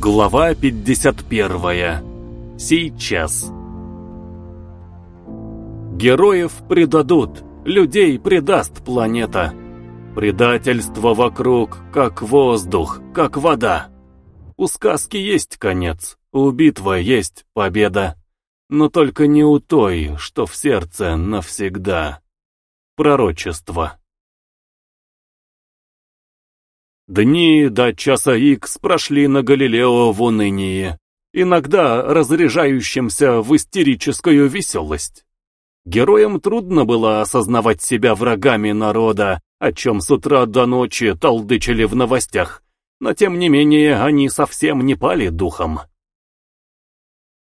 Глава 51. Сейчас. Героев предадут, людей предаст планета. Предательство вокруг, как воздух, как вода. У сказки есть конец, у битвы есть победа. Но только не у той, что в сердце навсегда. Пророчество. Дни до часа икс прошли на Галилео в унынии, иногда разряжающимся в истерическую веселость. Героям трудно было осознавать себя врагами народа, о чем с утра до ночи толдычили в новостях, но тем не менее они совсем не пали духом.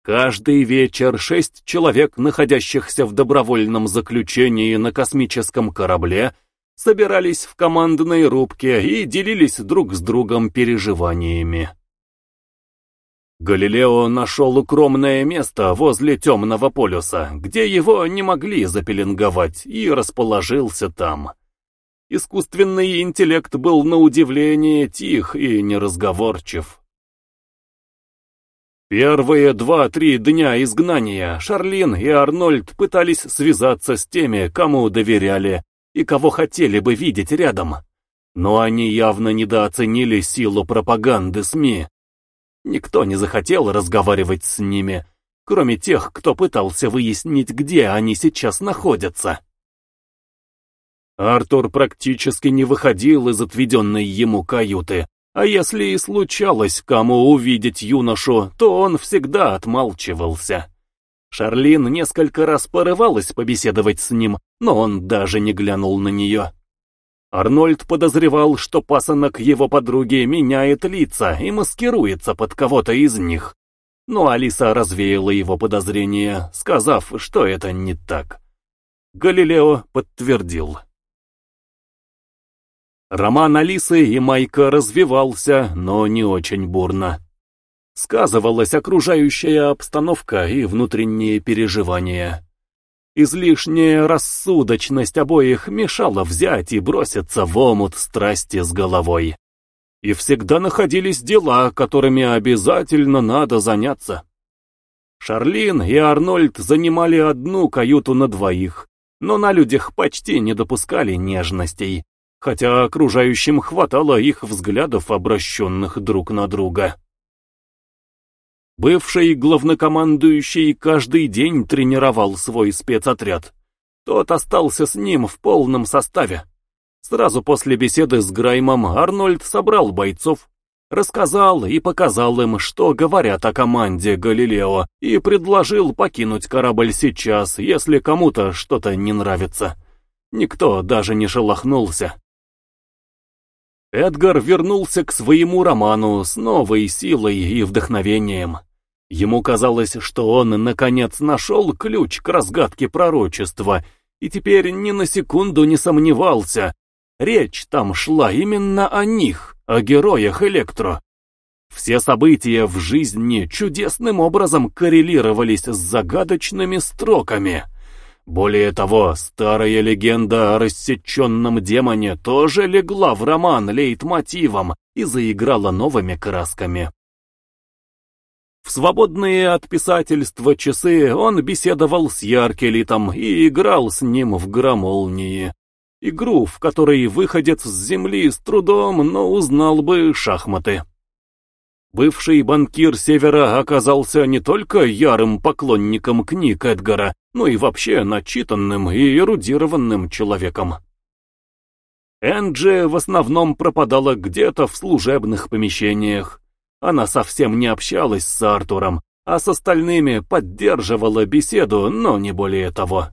Каждый вечер шесть человек, находящихся в добровольном заключении на космическом корабле, собирались в командной рубке и делились друг с другом переживаниями. Галилео нашел укромное место возле темного полюса, где его не могли запеленговать, и расположился там. Искусственный интеллект был на удивление тих и неразговорчив. Первые два-три дня изгнания Шарлин и Арнольд пытались связаться с теми, кому доверяли, и кого хотели бы видеть рядом. Но они явно недооценили силу пропаганды СМИ. Никто не захотел разговаривать с ними, кроме тех, кто пытался выяснить, где они сейчас находятся. Артур практически не выходил из отведенной ему каюты, а если и случалось кому увидеть юношу, то он всегда отмалчивался. Шарлин несколько раз порывалась побеседовать с ним, но он даже не глянул на нее. Арнольд подозревал, что пасынок его подруги меняет лица и маскируется под кого-то из них. Но Алиса развеяла его подозрения, сказав, что это не так. Галилео подтвердил. Роман Алисы и Майка развивался, но не очень бурно сказывалась окружающая обстановка и внутренние переживания. Излишняя рассудочность обоих мешала взять и броситься в омут страсти с головой. И всегда находились дела, которыми обязательно надо заняться. Шарлин и Арнольд занимали одну каюту на двоих, но на людях почти не допускали нежностей, хотя окружающим хватало их взглядов, обращенных друг на друга. Бывший главнокомандующий каждый день тренировал свой спецотряд. Тот остался с ним в полном составе. Сразу после беседы с Граймом Арнольд собрал бойцов, рассказал и показал им, что говорят о команде Галилео, и предложил покинуть корабль сейчас, если кому-то что-то не нравится. Никто даже не шелохнулся. Эдгар вернулся к своему роману с новой силой и вдохновением. Ему казалось, что он, наконец, нашел ключ к разгадке пророчества, и теперь ни на секунду не сомневался. Речь там шла именно о них, о героях Электро. Все события в жизни чудесным образом коррелировались с загадочными строками. Более того, старая легенда о рассеченном демоне тоже легла в роман лейтмотивом и заиграла новыми красками. В свободные от писательства часы он беседовал с Яркелитом и играл с ним в громолнии. Игру, в которой выходец с земли с трудом, но узнал бы шахматы. Бывший банкир Севера оказался не только ярым поклонником книг Эдгара, но и вообще начитанным и эрудированным человеком. Энджи в основном пропадала где-то в служебных помещениях, она совсем не общалась с Артуром, а с остальными поддерживала беседу, но не более того.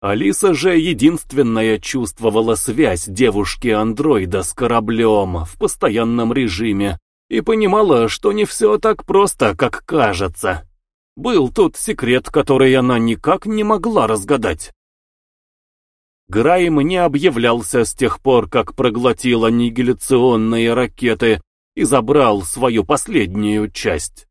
Алиса же единственная чувствовала связь девушки-андроида с кораблем в постоянном режиме и понимала, что не все так просто, как кажется. Был тут секрет, который она никак не могла разгадать. Грайм не объявлялся с тех пор, как проглотил аннигиляционные ракеты и забрал свою последнюю часть.